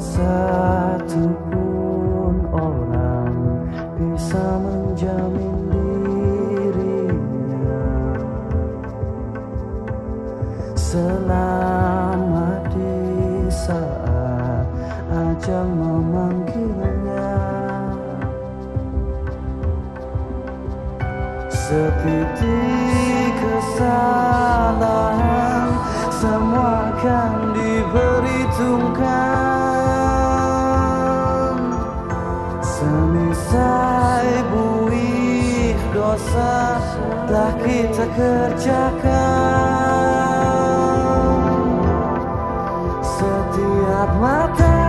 satupun orang bisa menjamin dirinya. Selama di saat ajal memanggilnya. Setitik kesalahan semua akan diperhitungkan dosa telah kita kerjakan. Setiap mata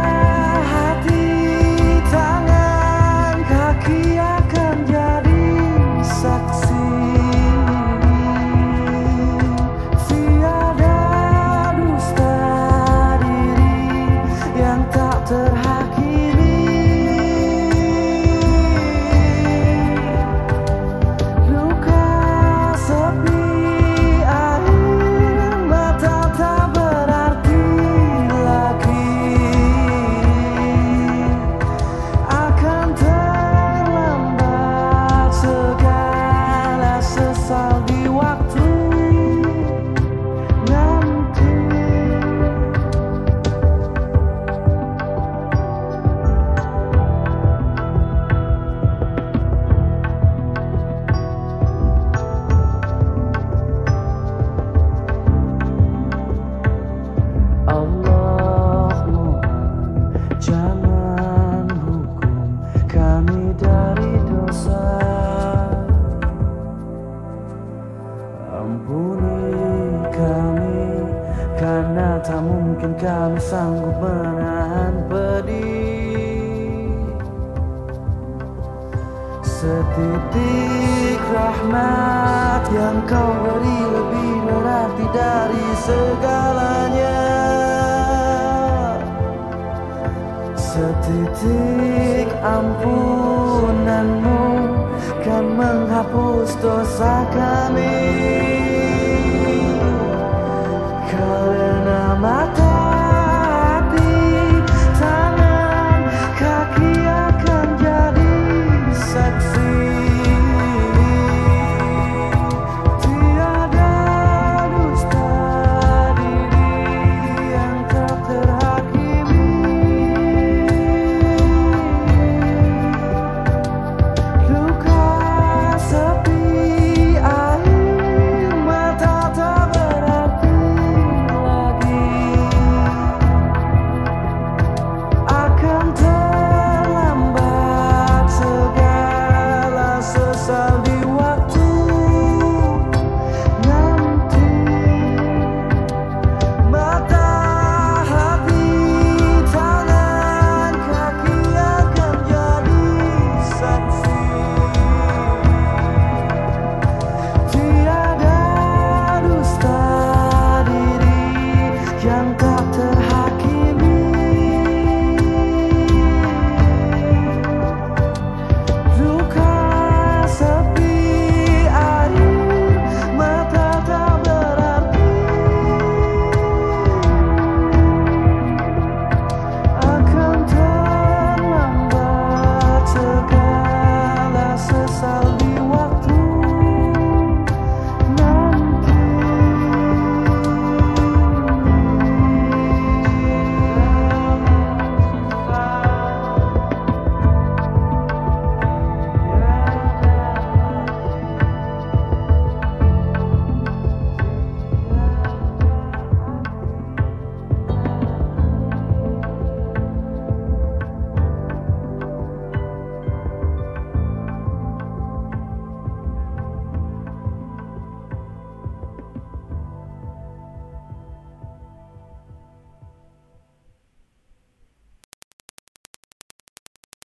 mungkin kami sanggup menahan pedih Setitik rahmat yang kau beri lebih berarti dari segalanya. Setitik ampunanmu kan menghapus dosa kami. Karena mata